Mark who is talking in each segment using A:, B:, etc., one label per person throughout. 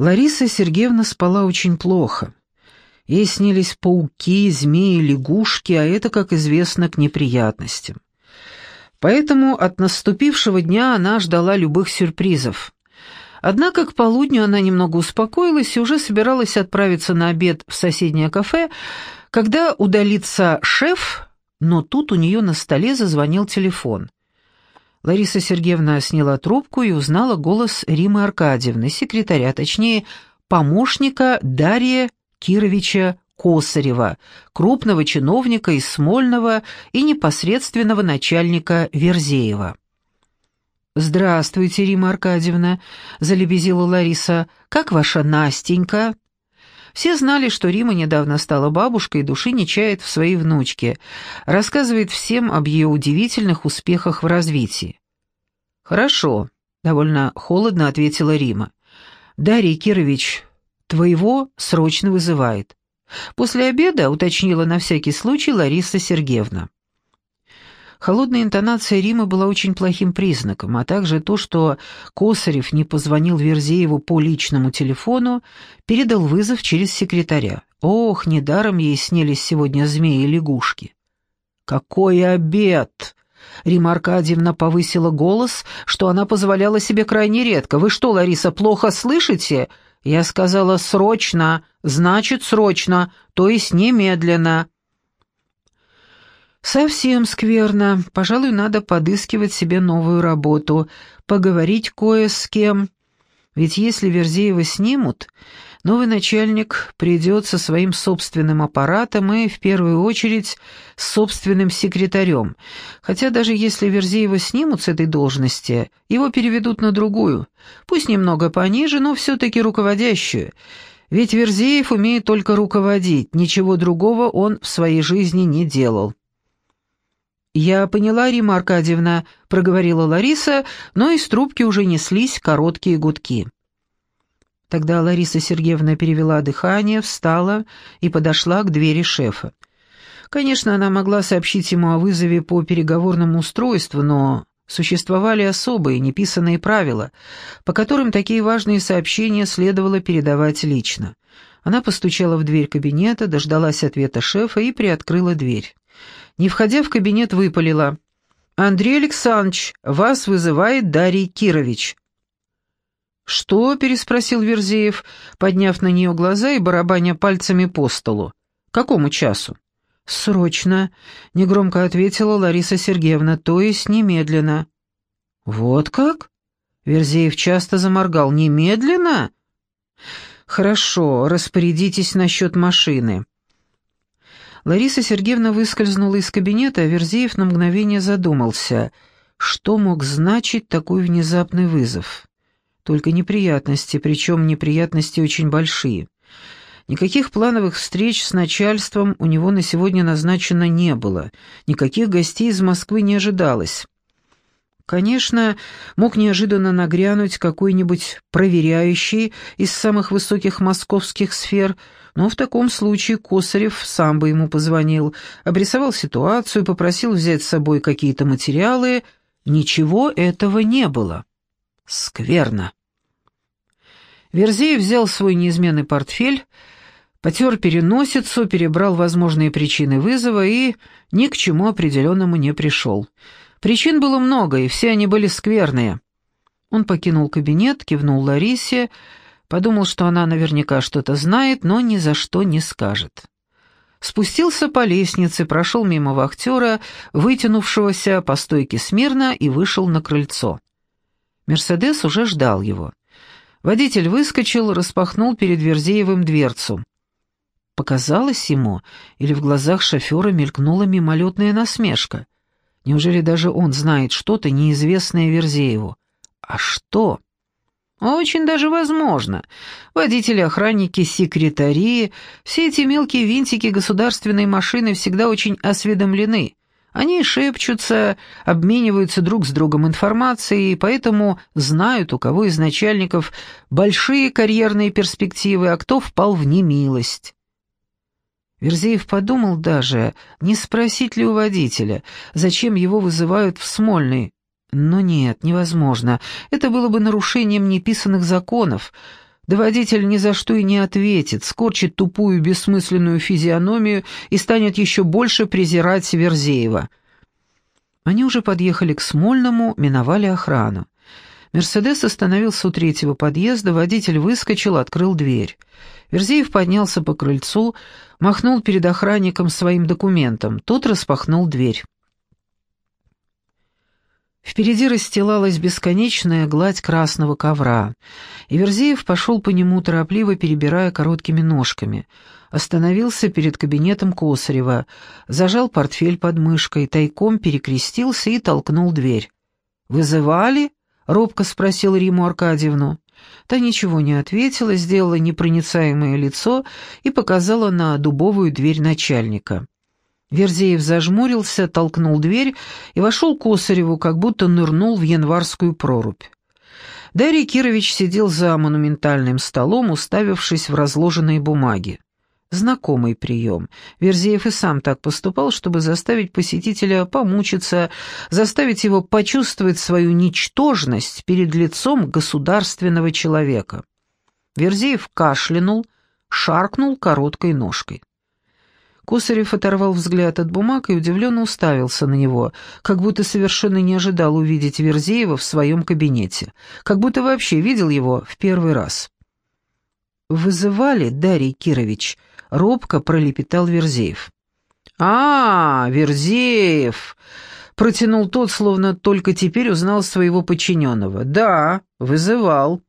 A: Лариса Сергеевна спала очень плохо. Ей снились пауки, змеи, лягушки, а это, как известно, к неприятностям. Поэтому от наступившего дня она ждала любых сюрпризов. Однако к полудню она немного успокоилась и уже собиралась отправиться на обед в соседнее кафе, когда удалится шеф, но тут у нее на столе зазвонил телефон. Лариса Сергеевна сняла трубку и узнала голос Римы Аркадьевны, секретаря, точнее, помощника Дарья Кировича Косарева, крупного чиновника из Смольного и непосредственного начальника Верзеева. «Здравствуйте, Рима Аркадьевна», — залебезила Лариса. «Как ваша Настенька?» Все знали, что Рима недавно стала бабушкой и души не чает в своей внучке, рассказывает всем об ее удивительных успехах в развитии. «Хорошо», — довольно холодно ответила Рима. «Дарья Кирович Твоего срочно вызывает. После обеда уточнила на всякий случай Лариса Сергеевна. Холодная интонация Рима была очень плохим признаком, а также то, что Косарев не позвонил Верзееву по личному телефону, передал вызов через секретаря. Ох, недаром ей снились сегодня змеи и лягушки. «Какой обед!» Рима Аркадьевна повысила голос, что она позволяла себе крайне редко. «Вы что, Лариса, плохо слышите?» Я сказала «срочно», значит «срочно», то есть немедленно. Совсем скверно. Пожалуй, надо подыскивать себе новую работу, поговорить кое с кем. Ведь если Верзеева снимут, Новый начальник придет со своим собственным аппаратом и, в первую очередь, с собственным секретарем. Хотя даже если Верзеева снимут с этой должности, его переведут на другую, пусть немного пониже, но все-таки руководящую. Ведь Верзеев умеет только руководить, ничего другого он в своей жизни не делал. «Я поняла, Рима Аркадьевна», — проговорила Лариса, но из трубки уже неслись короткие гудки. Тогда Лариса Сергеевна перевела дыхание, встала и подошла к двери шефа. Конечно, она могла сообщить ему о вызове по переговорному устройству, но существовали особые, неписанные правила, по которым такие важные сообщения следовало передавать лично. Она постучала в дверь кабинета, дождалась ответа шефа и приоткрыла дверь. Не входя в кабинет, выпалила. «Андрей Александрович, вас вызывает Дарий Кирович». «Что?» — переспросил Верзеев, подняв на нее глаза и барабаня пальцами по столу. «Какому часу?» «Срочно», — негромко ответила Лариса Сергеевна, — «то есть немедленно». «Вот как?» — Верзеев часто заморгал. «Немедленно?» «Хорошо, распорядитесь насчет машины». Лариса Сергеевна выскользнула из кабинета, а Верзеев на мгновение задумался, что мог значить такой внезапный вызов. Только неприятности, причем неприятности очень большие. Никаких плановых встреч с начальством у него на сегодня назначено не было, никаких гостей из Москвы не ожидалось. Конечно, мог неожиданно нагрянуть какой-нибудь проверяющий из самых высоких московских сфер, но в таком случае Косарев сам бы ему позвонил, обрисовал ситуацию, попросил взять с собой какие-то материалы. Ничего этого не было. Скверно. Верзеев взял свой неизменный портфель, потер переносицу, перебрал возможные причины вызова и ни к чему определенному не пришел. Причин было много, и все они были скверные. Он покинул кабинет, кивнул Ларисе, подумал, что она наверняка что-то знает, но ни за что не скажет. Спустился по лестнице, прошел мимо вахтера, вытянувшегося по стойке смирно, и вышел на крыльцо. Мерседес уже ждал его. Водитель выскочил, распахнул перед Верзеевым дверцу. Показалось ему, или в глазах шофера мелькнула мимолетная насмешка. Неужели даже он знает что-то неизвестное Верзееву? А что? Очень даже возможно. Водители, охранники, секретари, все эти мелкие винтики государственной машины всегда очень осведомлены. Они шепчутся, обмениваются друг с другом информацией, поэтому знают, у кого из начальников большие карьерные перспективы, а кто впал в немилость. Верзеев подумал даже, не спросить ли у водителя, зачем его вызывают в Смольный. Но нет, невозможно. Это было бы нарушением неписанных законов. Да водитель ни за что и не ответит, скорчит тупую бессмысленную физиономию и станет еще больше презирать Верзеева. Они уже подъехали к Смольному, миновали охрану. Мерседес остановился у третьего подъезда, водитель выскочил, открыл дверь. Верзеев поднялся по крыльцу, махнул перед охранником своим документом. Тот распахнул дверь. Впереди расстилалась бесконечная гладь красного ковра, и Верзеев пошел по нему, торопливо перебирая короткими ножками. Остановился перед кабинетом Косарева, зажал портфель под мышкой, тайком перекрестился и толкнул дверь. «Вызывали?» — робко спросил Риму Аркадьевну. Та ничего не ответила, сделала непроницаемое лицо и показала на дубовую дверь начальника. Верзеев зажмурился, толкнул дверь и вошел к Косареву, как будто нырнул в январскую прорубь. Дарий Кирович сидел за монументальным столом, уставившись в разложенные бумаги. Знакомый прием. Верзеев и сам так поступал, чтобы заставить посетителя помучиться, заставить его почувствовать свою ничтожность перед лицом государственного человека. Верзеев кашлянул, шаркнул короткой ножкой. Косарев оторвал взгляд от бумаг и удивленно уставился на него, как будто совершенно не ожидал увидеть Верзеева в своем кабинете, как будто вообще видел его в первый раз. «Вызывали, Дарий Кирович?» — робко пролепетал Верзеев. «А, Верзеев!» — протянул тот, словно только теперь узнал своего подчиненного. «Да, вызывал»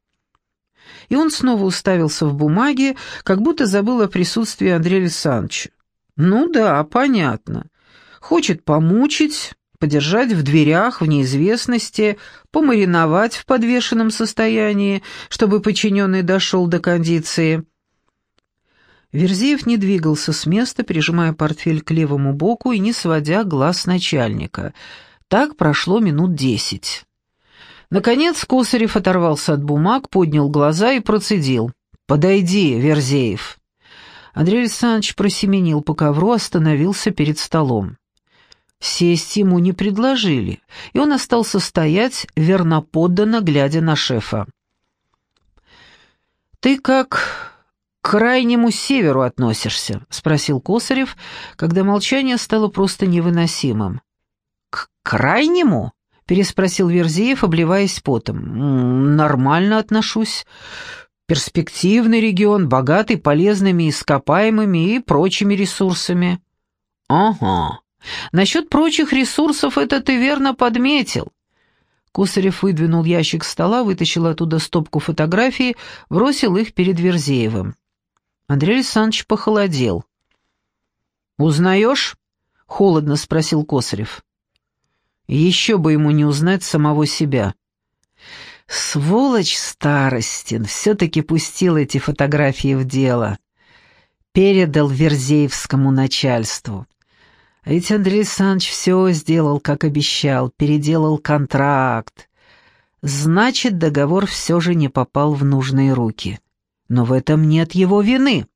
A: и он снова уставился в бумаге, как будто забыл о присутствии Андрея Александровича. «Ну да, понятно. Хочет помучить, подержать в дверях, в неизвестности, помариновать в подвешенном состоянии, чтобы подчиненный дошел до кондиции». Верзеев не двигался с места, прижимая портфель к левому боку и не сводя глаз начальника. Так прошло минут десять. Наконец Косарев оторвался от бумаг, поднял глаза и процедил. «Подойди, Верзеев». Андрей Александрович просеменил по ковру, остановился перед столом. Сесть ему не предложили, и он остался стоять, верноподданно глядя на шефа. «Ты как к крайнему северу относишься?» — спросил Косарев, когда молчание стало просто невыносимым. «К крайнему?» — переспросил Верзеев, обливаясь потом. «Нормально отношусь. Перспективный регион, богатый полезными ископаемыми и прочими ресурсами. Ага. Насчет прочих ресурсов это ты верно подметил. Косарев выдвинул ящик стола, вытащил оттуда стопку фотографий, бросил их перед Верзеевым. Андрей Александрович похолодел. «Узнаешь?» — холодно спросил Косарев. «Еще бы ему не узнать самого себя». Сволочь Старостин все-таки пустил эти фотографии в дело. Передал Верзеевскому начальству. А ведь Андрей Александрович все сделал, как обещал, переделал контракт. Значит, договор все же не попал в нужные руки. Но в этом нет его вины.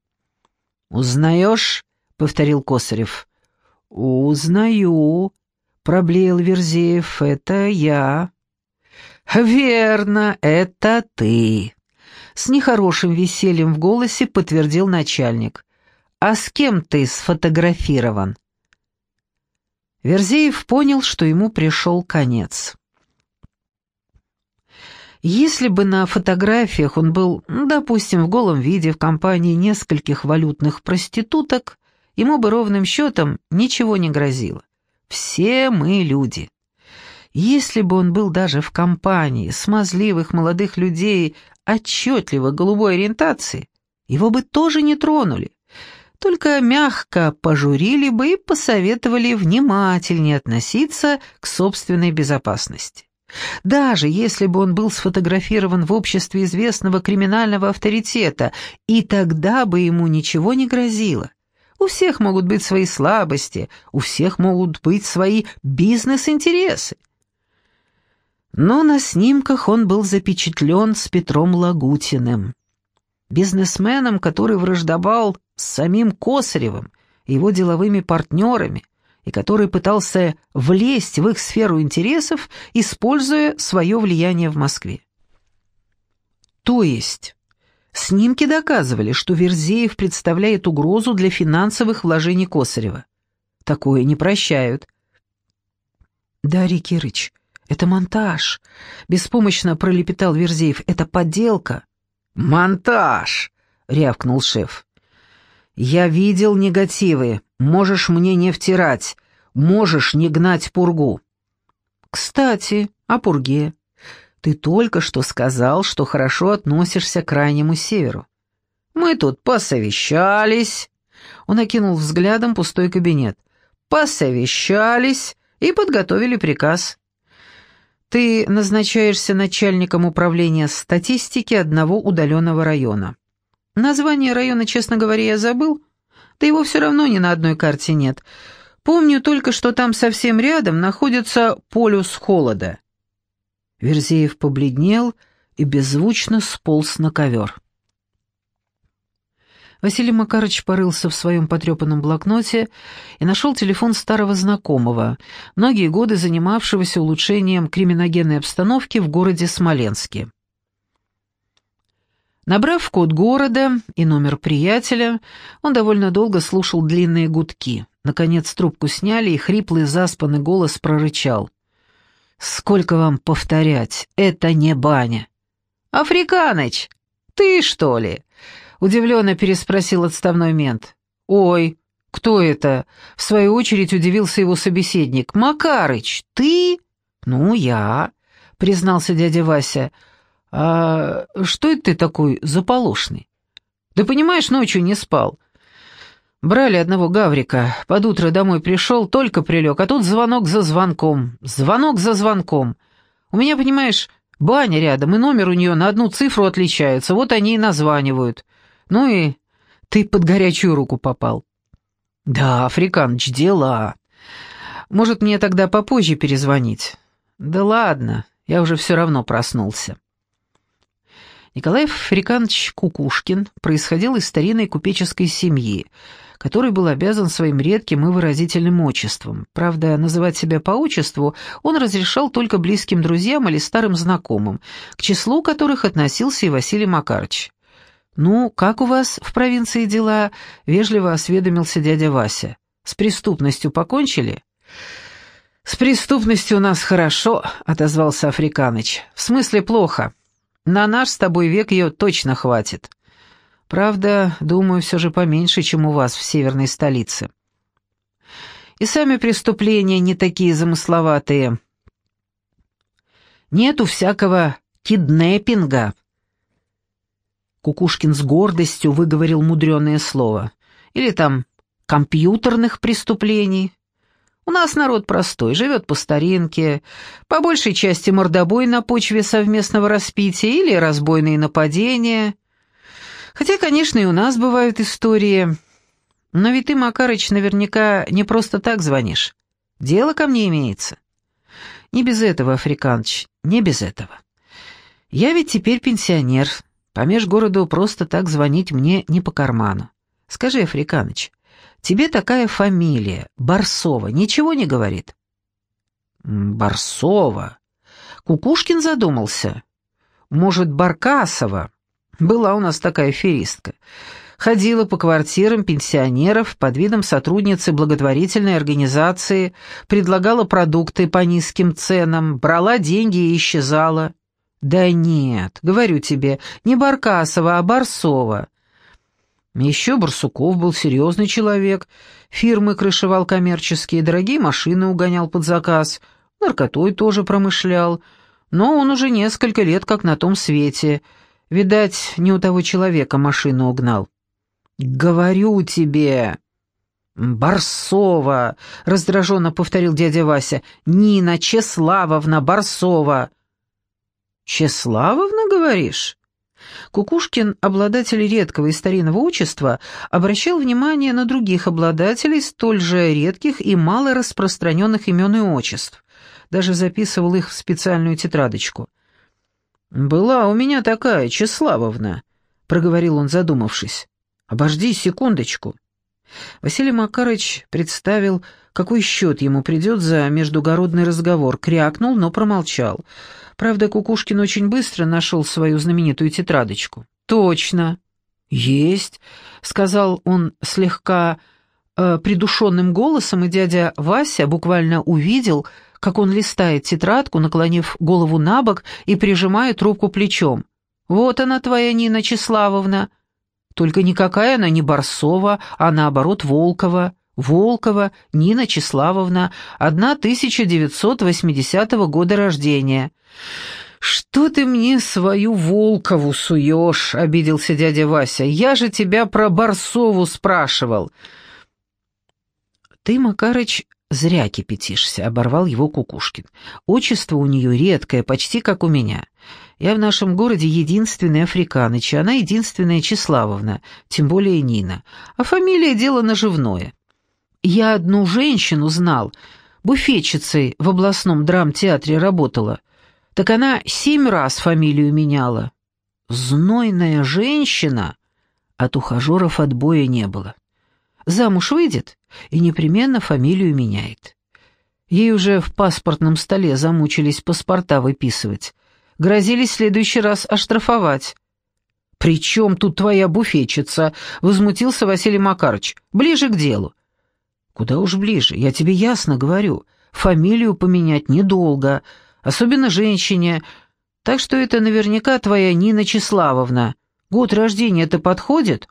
A: «Узнаешь?» — повторил Косарев. «Узнаю», — проблеял Верзеев, — «это я». «Верно, это ты!» С нехорошим весельем в голосе подтвердил начальник. «А с кем ты сфотографирован?» Верзеев понял, что ему пришел конец. Если бы на фотографиях он был, допустим, в голом виде в компании нескольких валютных проституток, ему бы ровным счетом ничего не грозило. Все мы люди. Если бы он был даже в компании смазливых молодых людей отчетливо голубой ориентации, его бы тоже не тронули, только мягко пожурили бы и посоветовали внимательнее относиться к собственной безопасности. Даже если бы он был сфотографирован в обществе известного криминального авторитета, и тогда бы ему ничего не грозило. У всех могут быть свои слабости, у всех могут быть свои бизнес-интересы. Но на снимках он был запечатлен с Петром Лагутиным, бизнесменом, который враждовал с самим Косаревым его деловыми партнерами, и который пытался влезть в их сферу интересов, используя свое влияние в Москве. То есть Снимки доказывали, что Верзеев представляет угрозу для финансовых вложений Косарева. Такое не прощают. «Дарья Кирыч, это монтаж», — беспомощно пролепетал Верзеев. «Это подделка».
B: «Монтаж!» — рявкнул шеф. «Я видел негативы. Можешь мне не втирать. Можешь не гнать пургу».
A: «Кстати, о пурге. Ты только что сказал, что хорошо относишься к крайнему северу.
B: Мы тут посовещались. Он окинул взглядом пустой кабинет. Посовещались и подготовили приказ. Ты назначаешься начальником управления статистики одного удаленного района. Название района, честно говоря, я забыл. Да его все равно ни на одной карте нет. Помню только, что там совсем рядом находится полюс холода.
A: Верзеев побледнел и беззвучно сполз на ковер. Василий Макарович порылся в своем потрепанном блокноте и нашел телефон старого знакомого, многие годы занимавшегося улучшением криминогенной обстановки в городе Смоленске. Набрав код города и номер приятеля, он довольно долго слушал длинные гудки. Наконец трубку сняли, и хриплый заспанный голос прорычал. Сколько вам повторять? Это не баня.
B: Африканыч, ты что ли? Удивленно переспросил отставной мент.
A: Ой, кто это? В свою очередь удивился его собеседник. Макарыч, ты?
B: Ну, я, признался дядя Вася.
A: А что это ты такой заполошный?
B: Да понимаешь, ночью не спал.
A: Брали одного гаврика, под утро домой пришел, только прилег, а тут звонок за звонком, звонок за звонком. У меня, понимаешь, баня рядом, и номер у нее на одну цифру отличается, вот они и названивают. Ну и ты под горячую руку попал.
B: Да, Африканыч, дела.
A: Может, мне тогда попозже перезвонить?
B: Да ладно, я уже все равно проснулся.
A: Николай Африканович Кукушкин происходил из старинной купеческой семьи, который был обязан своим редким и выразительным отчеством. Правда, называть себя по отчеству он разрешал только близким друзьям или старым знакомым, к числу которых относился и Василий Макарович. «Ну, как у вас в провинции дела?» — вежливо осведомился дядя Вася. «С преступностью покончили?»
B: «С преступностью у нас хорошо», — отозвался Африканыч. «В смысле плохо. На наш с тобой век ее точно хватит. Правда, думаю, все же поменьше, чем у вас в северной столице. И сами преступления не такие замысловатые. Нету всякого киднеппинга. Кукушкин с гордостью выговорил мудреное слово. Или там компьютерных преступлений. У нас народ простой, живет по старинке, по большей части мордобой на почве совместного распития или разбойные нападения. Хотя, конечно, и у нас бывают истории. Но ведь ты, Макарыч, наверняка не просто так звонишь. Дело ко мне имеется. Не без этого, Африканыч, не без этого. Я ведь теперь пенсионер, по межгороду просто так звонить мне не по карману. Скажи, Африканыч, Тебе такая фамилия, Барсова, ничего не говорит?»
A: «Барсова?» Кукушкин задумался. «Может, Баркасова?» Была у нас такая феристка. Ходила по квартирам пенсионеров под видом сотрудницы благотворительной организации, предлагала продукты по низким ценам, брала деньги и исчезала. «Да нет, говорю тебе, не Баркасова, а Барсова. Еще Барсуков был серьезный человек, фирмы крышевал коммерческие, дорогие машины угонял под заказ, наркотой тоже промышлял, но он уже несколько лет как на том свете. Видать, не у того человека машину угнал. «Говорю тебе!» «Барсова!» — раздраженно повторил дядя Вася. «Нина Чеславовна Барсова!» «Чеславовна, говоришь?» Кукушкин, обладатель редкого и старинного отчества, обращал внимание на других обладателей столь же редких и мало распространенных имен и отчеств. Даже записывал их в специальную тетрадочку. «Была у меня такая, Чеславовна», — проговорил он, задумавшись. «Обожди секундочку». Василий Макарович представил, какой счет ему придет за междугородный разговор, крякнул, но промолчал — Правда, Кукушкин очень быстро нашел свою знаменитую тетрадочку. «Точно». «Есть», — сказал он слегка э, придушенным голосом, и дядя Вася буквально увидел, как он листает тетрадку, наклонив голову на бок и прижимая трубку плечом. «Вот она, твоя Нина Числавовна. Только никакая она не Барсова, а наоборот Волкова. Волкова Нина Числавовна, 1980 года рождения». «Что ты мне свою Волкову суешь?» — обиделся дядя Вася. «Я же тебя про Барсову спрашивал». «Ты, Макарыч, зря кипятишься», — оборвал его Кукушкин. «Отчество у нее редкое, почти как у меня. Я в нашем городе единственный африканыч, она единственная Числавовна, тем более Нина. А фамилия — дело наживное. Я одну женщину знал, буфетчицей в областном драмтеатре работала. Так она семь раз фамилию меняла. Знойная женщина. От ухажеров отбоя не было. Замуж выйдет и непременно фамилию меняет. Ей уже в паспортном столе замучились паспорта выписывать. Грозились в следующий раз оштрафовать. «При чем тут твоя буфетчица?» — возмутился Василий Макарович. «Ближе к делу». «Куда уж ближе, я тебе ясно говорю. Фамилию поменять недолго, особенно женщине, так что это наверняка твоя Нина Числавовна. Год рождения-то подходит?»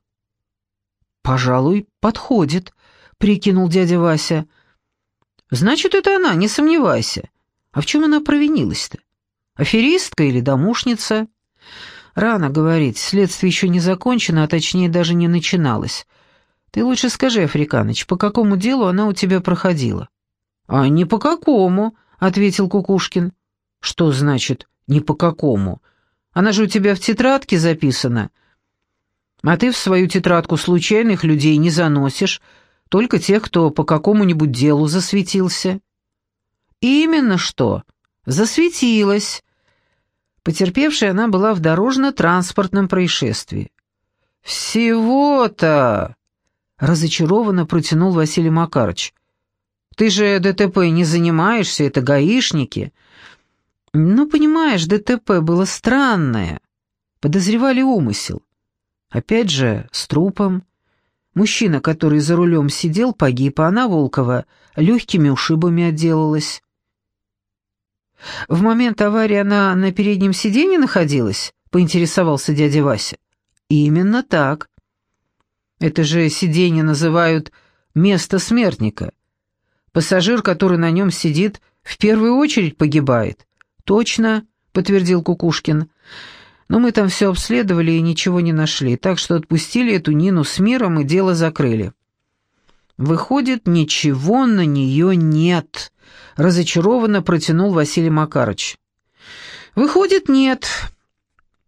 A: «Пожалуй, подходит», — прикинул дядя Вася. «Значит, это она, не сомневайся. А в чем она провинилась-то? Аферистка или домушница?» «Рано говорить, следствие еще не закончено, а точнее даже не начиналось. Ты лучше скажи, Африканыч, по какому делу она у тебя проходила?» «А не по какому», — ответил Кукушкин. «Что значит «не по какому»? Она же у тебя в тетрадке записана. А ты в свою тетрадку случайных людей не заносишь, только тех, кто по какому-нибудь делу засветился». «Именно что. Засветилась». Потерпевшая она была в дорожно-транспортном происшествии. «Всего-то!» — разочарованно протянул Василий Макарович. Ты же ДТП не занимаешься, это гаишники. Ну, понимаешь, ДТП было странное. Подозревали умысел. Опять же, с трупом. Мужчина, который за рулем сидел, погиб, а она, Волкова, легкими ушибами отделалась. В момент аварии она на переднем сиденье находилась, поинтересовался дядя Вася. Именно так. Это же сиденье называют «место смертника». Пассажир, который на нем сидит, в первую очередь погибает. Точно, подтвердил Кукушкин. Но мы там все обследовали и ничего не нашли, так что отпустили эту Нину с миром и дело закрыли. Выходит, ничего на нее нет, разочарованно протянул Василий Макарыч. Выходит, нет.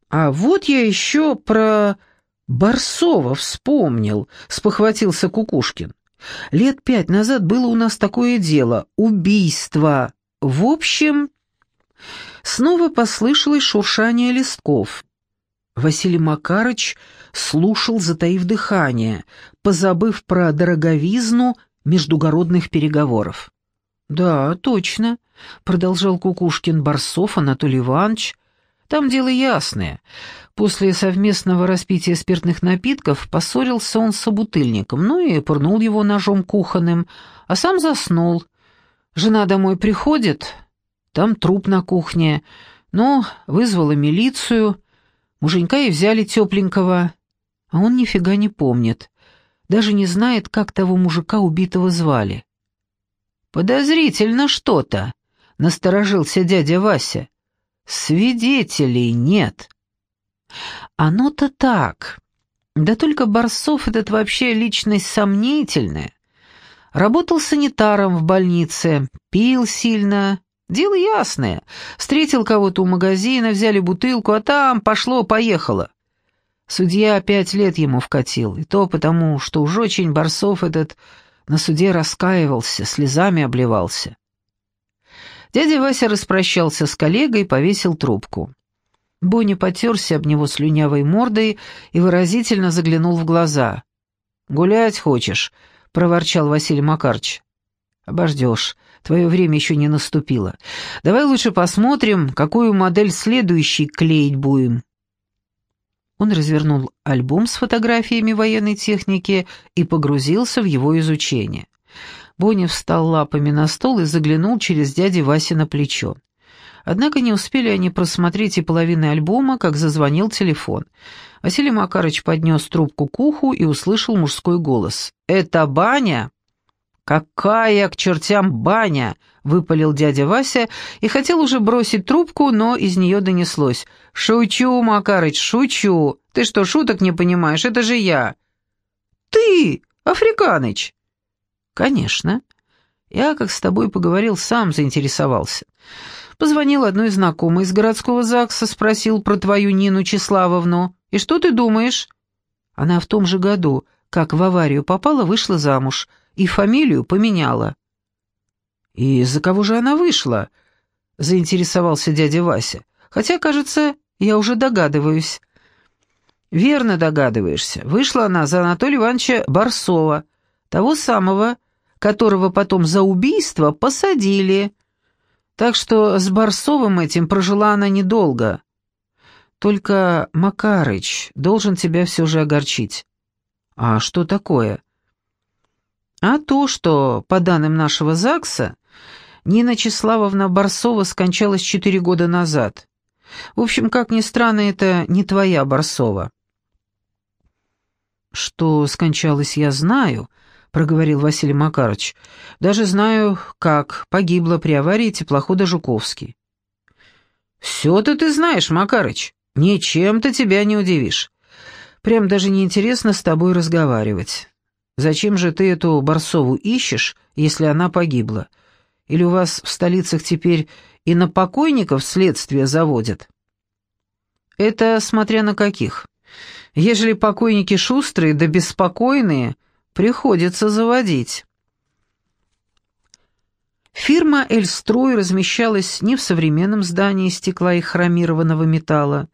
A: А вот я еще про Барсова вспомнил, спохватился Кукушкин. Лет пять назад было у нас такое дело — убийство. В общем, снова послышалось шуршание листков. Василий Макарыч слушал, затаив дыхание, позабыв про дороговизну междугородных переговоров. «Да, точно», — продолжал Кукушкин Барсов Анатолий Иванович. «Там дело ясное. После совместного распития спиртных напитков поссорился он с собутыльником, ну и пырнул его ножом кухонным, а сам заснул. Жена домой приходит, там труп на кухне, ну, вызвала милицию, муженька и взяли тепленького, а он нифига не помнит, даже не знает, как того мужика убитого звали. «Подозрительно что-то», — насторожился дядя Вася. «Свидетелей нет». Оно-то так. Да только Барсов этот вообще личность сомнительная. Работал санитаром в больнице, пил сильно. Дело ясное. Встретил кого-то у магазина, взяли бутылку, а там пошло-поехало. Судья пять лет ему вкатил, и то потому, что уж очень Барсов этот на суде раскаивался, слезами обливался. Дядя Вася распрощался с коллегой и повесил трубку. Бонни потерся об него слюнявой мордой и выразительно заглянул в глаза. «Гулять хочешь?» — проворчал Василий Макарч. «Обождешь. Твое время еще не наступило. Давай лучше посмотрим, какую модель следующий клеить будем».
B: Он развернул альбом с фотографиями военной техники и погрузился в его изучение. Бонни встал лапами на стол и заглянул через дяди Васи на плечо. Однако не успели они просмотреть и половины альбома, как зазвонил телефон. Василий Макарыч поднес трубку к уху и услышал мужской голос. «Это баня?» «Какая к чертям баня!» — выпалил дядя Вася и хотел уже бросить трубку, но из нее донеслось. «Шучу, Макарыч, шучу! Ты что, шуток не понимаешь? Это же я!» «Ты, Африканыч!» «Конечно. Я, как с тобой поговорил, сам заинтересовался. Позвонил одной знакомой из городского ЗАГСа, спросил про твою Нину Числавовну. И что ты думаешь?» Она в том же году, как в аварию попала, вышла замуж — и фамилию поменяла». «И за кого же она вышла?» — заинтересовался дядя Вася. «Хотя, кажется, я уже догадываюсь». «Верно догадываешься. Вышла она за Анатолия Ивановича Барсова, того самого, которого потом за убийство посадили. Так что с Барсовым этим прожила она недолго. Только Макарыч должен тебя все же огорчить». «А что такое?» А то, что, по данным нашего ЗАГСа, Нина Числавовна Барсова скончалась четыре года назад. В общем, как ни странно, это не твоя Барсова. «Что скончалась, я знаю», — проговорил Василий Макарович. «Даже знаю, как погибла при аварии теплохода Жуковский». «Все-то ты знаешь, Макарыч, ничем-то тебя не удивишь. Прям даже неинтересно с тобой разговаривать. Зачем же ты эту Барсову ищешь, если она погибла? Или у вас в столицах теперь и на покойников следствие заводят? Это смотря на каких. Ежели покойники шустрые да беспокойные, приходится заводить. Фирма «Эльстрой» размещалась не в современном здании стекла и хромированного металла,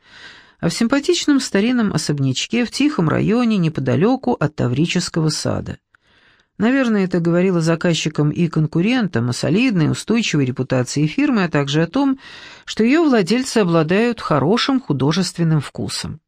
B: а в симпатичном старинном особнячке в тихом районе неподалеку от Таврического сада. Наверное, это говорило заказчикам и конкурентам о солидной, устойчивой репутации фирмы, а также о том, что ее владельцы обладают хорошим художественным вкусом.